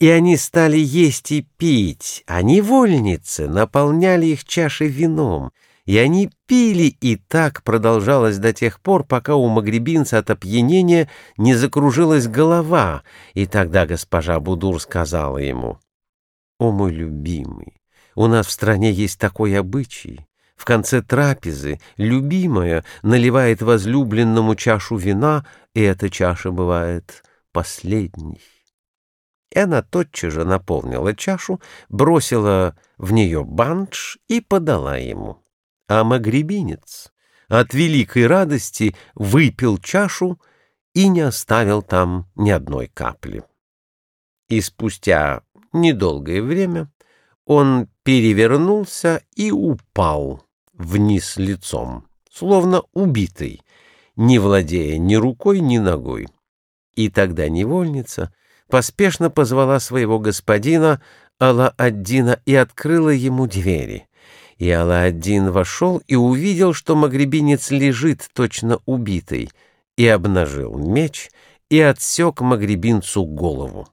И они стали есть и пить, а невольницы наполняли их чаши вином, и они пили, и так продолжалось до тех пор, пока у магребинца от опьянения не закружилась голова, и тогда госпожа Будур сказала ему, «О, мой любимый, у нас в стране есть такой обычай. В конце трапезы любимая наливает возлюбленному чашу вина, и эта чаша бывает последней». И она тотчас же наполнила чашу, бросила в нее банш и подала ему. А магребинец от великой радости выпил чашу и не оставил там ни одной капли. И спустя недолгое время он перевернулся и упал вниз лицом, словно убитый, не владея ни рукой, ни ногой. И тогда невольница — поспешно позвала своего господина Алла-Аддина и открыла ему двери. И Алла-Аддин вошел и увидел, что магребинец лежит точно убитый, и обнажил меч и отсек магребинцу голову.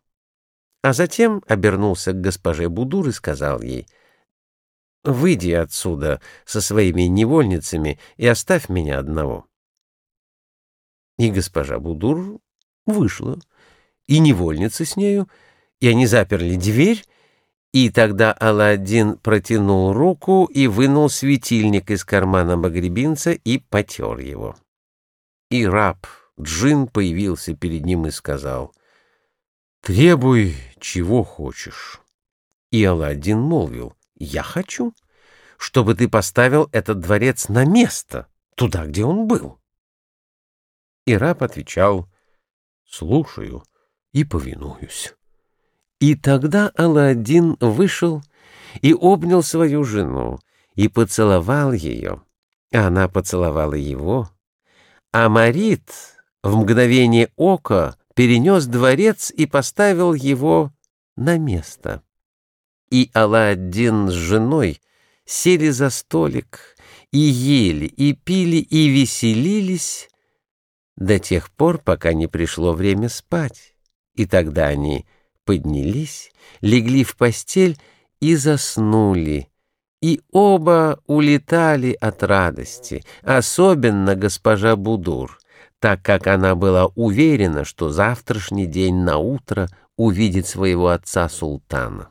А затем обернулся к госпоже Будур и сказал ей, «Выйди отсюда со своими невольницами и оставь меня одного». И госпожа Будур вышла, и невольница с нею, и они заперли дверь, и тогда Аладдин протянул руку и вынул светильник из кармана магребинца и потер его. И раб Джин появился перед ним и сказал, «Требуй, чего хочешь». И Аладдин молвил, «Я хочу, чтобы ты поставил этот дворец на место, туда, где он был». И раб отвечал, «Слушаю» и повинуюсь. И тогда Аладдин вышел и обнял свою жену, и поцеловал ее, а она поцеловала его. А Марит в мгновение ока перенес дворец и поставил его на место. И Аладдин с женой сели за столик, и ели, и пили, и веселились до тех пор, пока не пришло время спать. И тогда они поднялись, легли в постель и заснули. И оба улетали от радости, особенно госпожа Будур, так как она была уверена, что завтрашний день на утро увидит своего отца султана.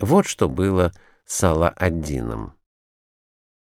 Вот что было с Алла-Аддином.